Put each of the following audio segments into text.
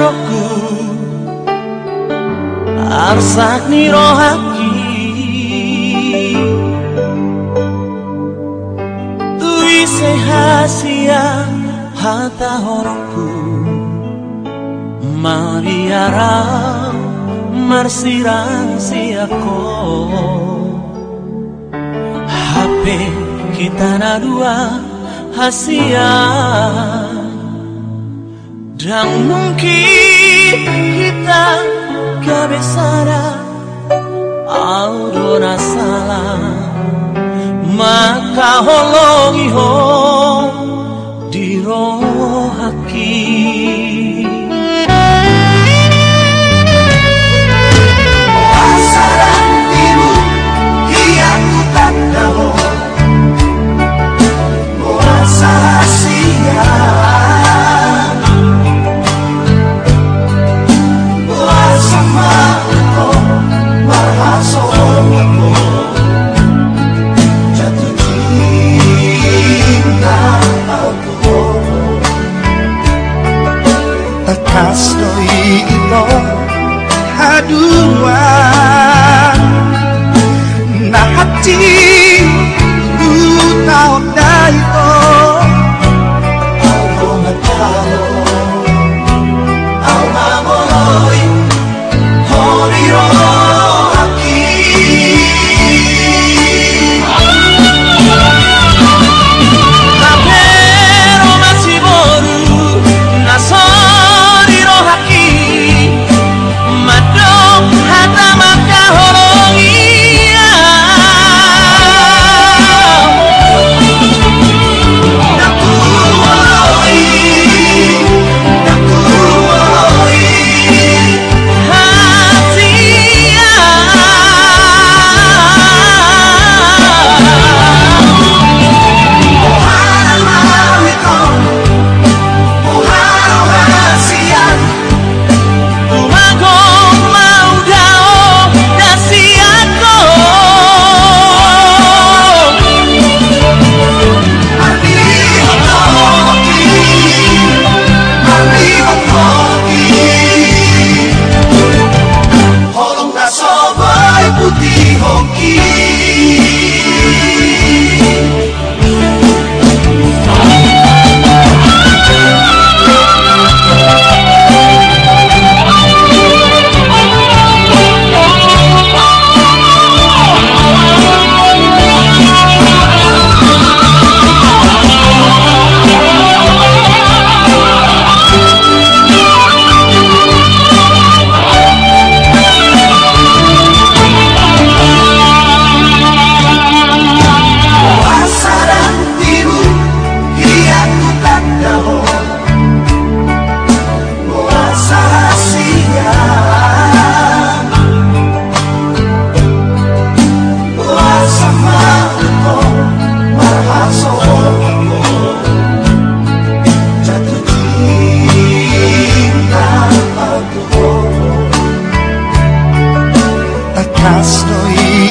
honoku arsak nirohaki Tui sehasia hata honoku Mariara marsirang siako HP kita na dua hasia Dan mungkin kita kebesaran Audona salah Maka holongi ho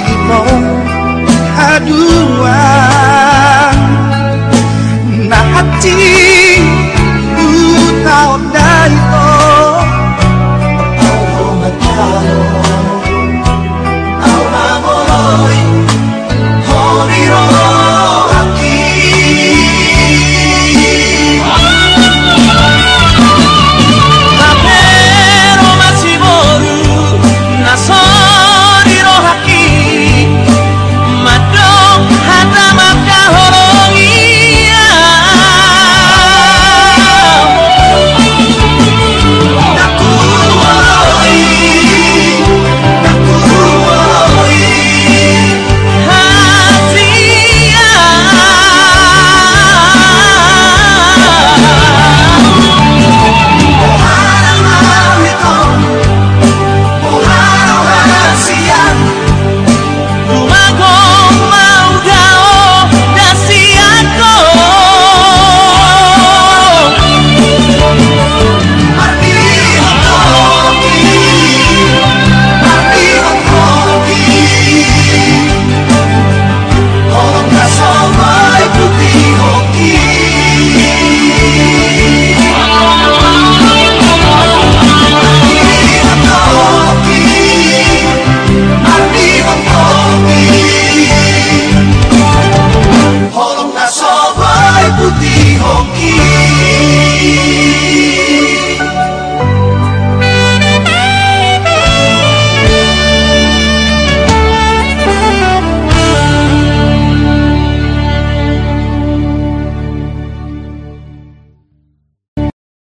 people. I do